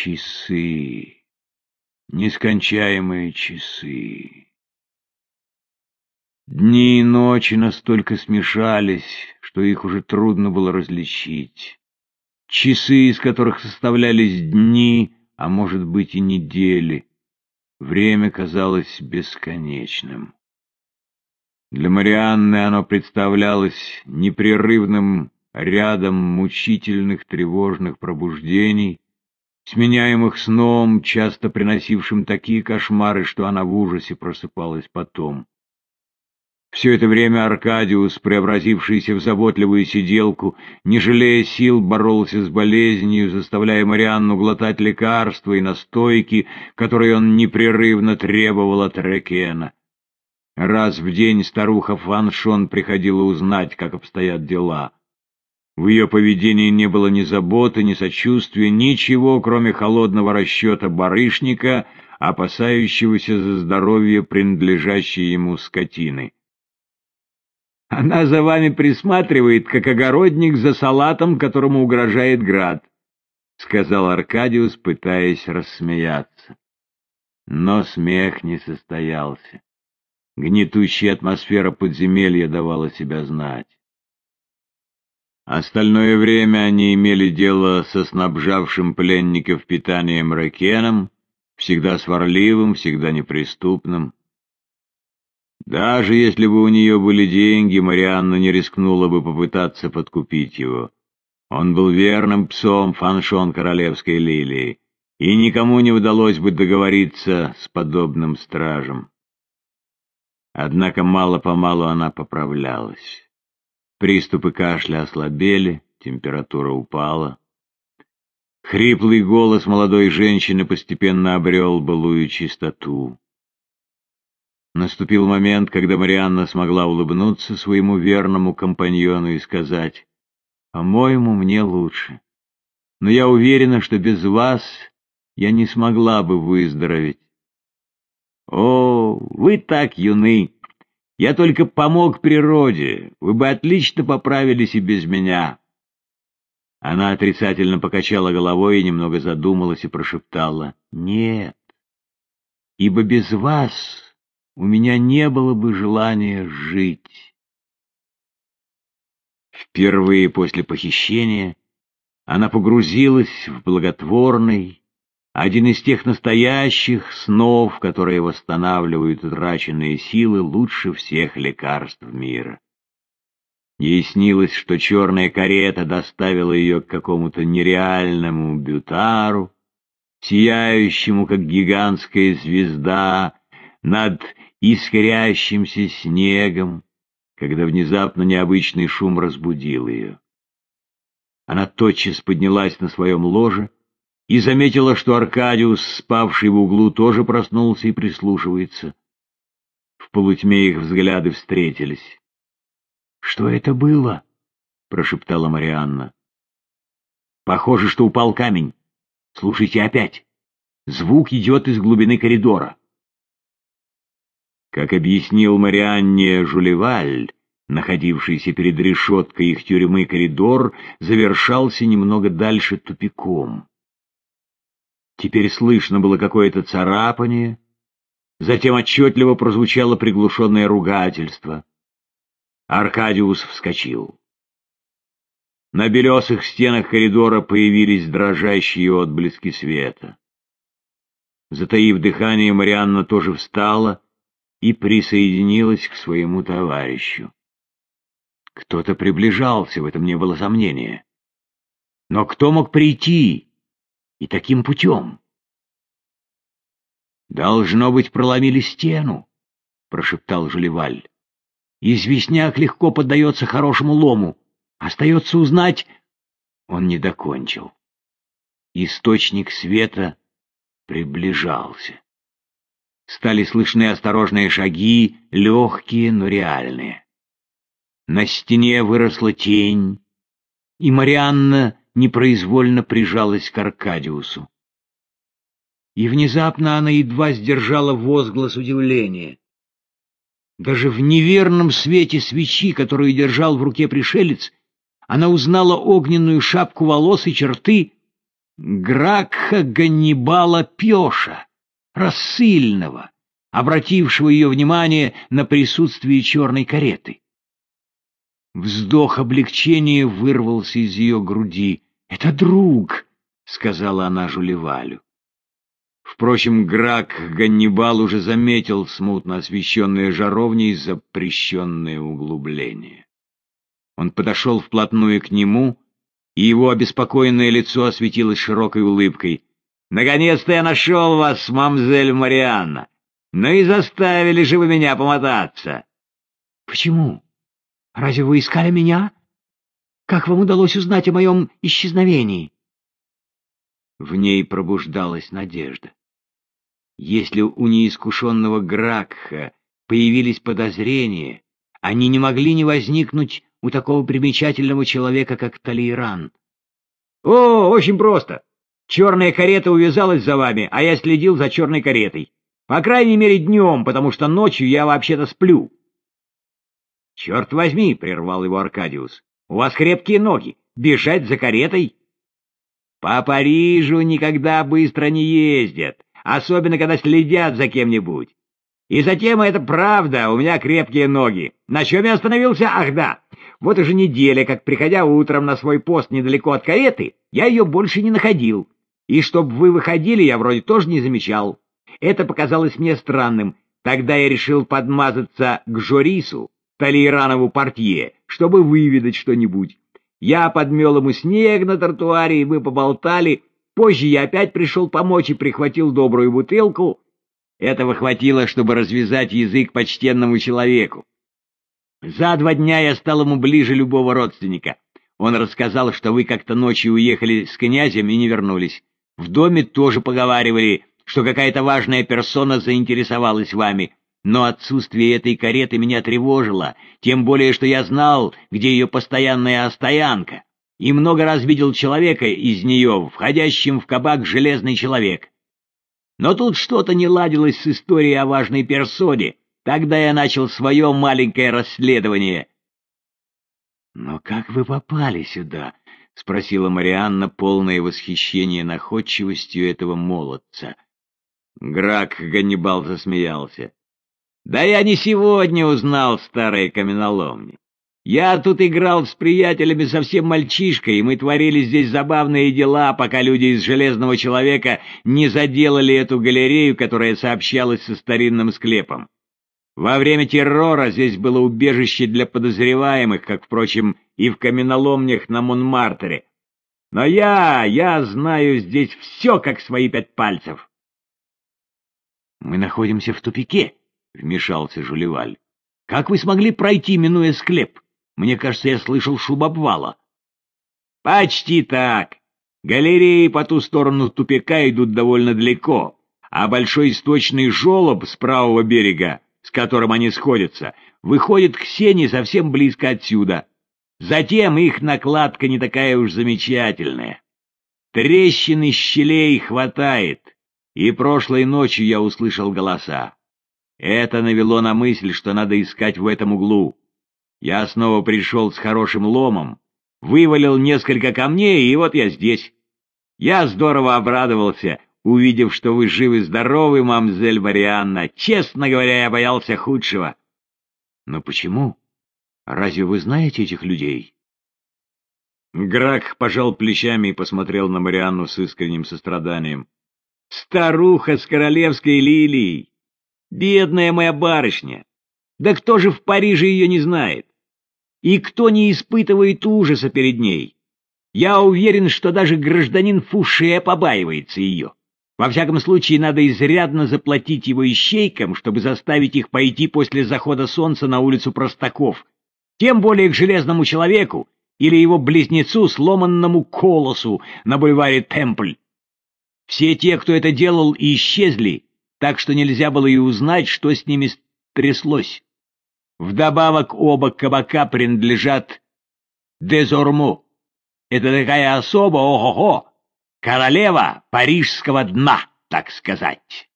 Часы. Нескончаемые часы. Дни и ночи настолько смешались, что их уже трудно было различить. Часы, из которых составлялись дни, а может быть и недели. Время казалось бесконечным. Для Марианны оно представлялось непрерывным рядом мучительных тревожных пробуждений, сменяемых сном, часто приносившим такие кошмары, что она в ужасе просыпалась потом. Все это время Аркадиус, преобразившийся в заботливую сиделку, не жалея сил, боролся с болезнью, заставляя Марианну глотать лекарства и настойки, которые он непрерывно требовал от Рекена. Раз в день старуха Фаншон приходила узнать, как обстоят дела. В ее поведении не было ни заботы, ни сочувствия, ничего, кроме холодного расчета барышника, опасающегося за здоровье принадлежащей ему скотины. «Она за вами присматривает, как огородник за салатом, которому угрожает град», — сказал Аркадиус, пытаясь рассмеяться. Но смех не состоялся. Гнетущая атмосфера подземелья давала себя знать. Остальное время они имели дело со снабжавшим пленников питанием Ракеном, всегда сварливым, всегда неприступным. Даже если бы у нее были деньги, Марианна не рискнула бы попытаться подкупить его. Он был верным псом фаншон королевской лилии, и никому не удалось бы договориться с подобным стражем. Однако мало-помалу она поправлялась. Приступы кашля ослабели, температура упала. Хриплый голос молодой женщины постепенно обрел былую чистоту. Наступил момент, когда Марианна смогла улыбнуться своему верному компаньону и сказать, «По-моему, мне лучше. Но я уверена, что без вас я не смогла бы выздороветь». «О, вы так юны!» Я только помог природе, вы бы отлично поправились и без меня. Она отрицательно покачала головой и немного задумалась и прошептала. Нет, ибо без вас у меня не было бы желания жить. Впервые после похищения она погрузилась в благотворный, один из тех настоящих снов, которые восстанавливают утраченные силы лучше всех лекарств мира. Ей снилось, что черная карета доставила ее к какому-то нереальному бютару, сияющему, как гигантская звезда, над искрящимся снегом, когда внезапно необычный шум разбудил ее. Она тотчас поднялась на своем ложе, и заметила, что Аркадиус, спавший в углу, тоже проснулся и прислушивается. В полутьме их взгляды встретились. — Что это было? — прошептала Марианна. — Похоже, что упал камень. Слушайте опять. Звук идет из глубины коридора. Как объяснил Марианне Жулеваль, находившийся перед решеткой их тюрьмы коридор завершался немного дальше тупиком. Теперь слышно было какое-то царапание, затем отчетливо прозвучало приглушенное ругательство. Аркадиус вскочил. На белесых стенах коридора появились дрожащие отблески света. Затаив дыхание, Марианна тоже встала и присоединилась к своему товарищу. Кто-то приближался, в этом не было сомнения. Но кто мог прийти? И таким путем. «Должно быть, проломили стену», — прошептал Жулеваль. «Известняк легко поддается хорошему лому. Остается узнать...» Он не докончил. Источник света приближался. Стали слышны осторожные шаги, легкие, но реальные. На стене выросла тень, и Марианна непроизвольно прижалась к Аркадиусу. И внезапно она едва сдержала возглас удивления. Даже в неверном свете свечи, которую держал в руке пришелец, она узнала огненную шапку волос и черты Гракха Ганнибала Пеша, рассыльного, обратившего ее внимание на присутствие черной кареты. Вздох облегчения вырвался из ее груди. «Это друг!» — сказала она Жулевалю. Впрочем, Грак Ганнибал уже заметил смутно освещенные жаровни и запрещенные углубления. Он подошел вплотную к нему, и его обеспокоенное лицо осветилось широкой улыбкой. «Наконец-то я нашел вас, мамзель Марианна! Ну и заставили же вы меня помотаться!» «Почему? Разве вы искали меня? Как вам удалось узнать о моем исчезновении?» В ней пробуждалась надежда. Если у неискушенного Гракха появились подозрения, они не могли не возникнуть у такого примечательного человека, как Талейран. «О, очень просто. Черная карета увязалась за вами, а я следил за черной каретой. По крайней мере, днем, потому что ночью я вообще-то сплю». «Черт возьми!» — прервал его Аркадиус. «У вас крепкие ноги. Бежать за каретой?» «По Парижу никогда быстро не ездят особенно когда следят за кем-нибудь. И затем это правда, у меня крепкие ноги. На чем я остановился? Ах да, вот уже неделя, как приходя утром на свой пост недалеко от кареты, я ее больше не находил. И чтоб вы выходили, я вроде тоже не замечал. Это показалось мне странным. Тогда я решил подмазаться к Жорису, Талейранову портье, чтобы выведать что-нибудь. Я подмел ему снег на тротуаре, и мы поболтали, Позже я опять пришел помочь и прихватил добрую бутылку. Этого хватило, чтобы развязать язык почтенному человеку. За два дня я стал ему ближе любого родственника. Он рассказал, что вы как-то ночью уехали с князем и не вернулись. В доме тоже поговаривали, что какая-то важная персона заинтересовалась вами, но отсутствие этой кареты меня тревожило, тем более, что я знал, где ее постоянная стоянка и много раз видел человека из нее, входящим в кабак «Железный человек». Но тут что-то не ладилось с историей о важной персоне. Тогда я начал свое маленькое расследование. «Но как вы попали сюда?» — спросила Марианна, полное восхищение находчивостью этого молодца. Грак Ганнибал засмеялся. «Да я не сегодня узнал старые каменоломни. Я тут играл с приятелями совсем мальчишкой, и мы творили здесь забавные дела, пока люди из «Железного человека» не заделали эту галерею, которая сообщалась со старинным склепом. Во время террора здесь было убежище для подозреваемых, как, впрочем, и в каменоломнях на Монмартере. Но я, я знаю здесь все, как свои пять пальцев. — Мы находимся в тупике, — вмешался Жулеваль. — Как вы смогли пройти, минуя склеп? — мне кажется, я слышал шум обвала. Почти так. Галереи по ту сторону тупика идут довольно далеко, а большой источный желоб с правого берега, с которым они сходятся, выходит к сене совсем близко отсюда. Затем их накладка не такая уж замечательная. Трещины щелей хватает, и прошлой ночью я услышал голоса. Это навело на мысль, что надо искать в этом углу. Я снова пришел с хорошим ломом, вывалил несколько камней, и вот я здесь. Я здорово обрадовался, увидев, что вы живы-здоровы, мамзель Марианна. Честно говоря, я боялся худшего. Но почему? Разве вы знаете этих людей? Грак пожал плечами и посмотрел на Марианну с искренним состраданием. «Старуха с королевской лилией! Бедная моя барышня! Да кто же в Париже ее не знает? И кто не испытывает ужаса перед ней? Я уверен, что даже гражданин Фуше побаивается ее. Во всяком случае, надо изрядно заплатить его ищейкам, чтобы заставить их пойти после захода солнца на улицу Простаков, тем более к Железному Человеку или его близнецу, сломанному колосу на бульваре Темпль. Все те, кто это делал, исчезли, так что нельзя было и узнать, что с ними тряслось. Вдобавок оба кабака принадлежат Дезорму. Это такая особа, ого-го, королева парижского дна, так сказать.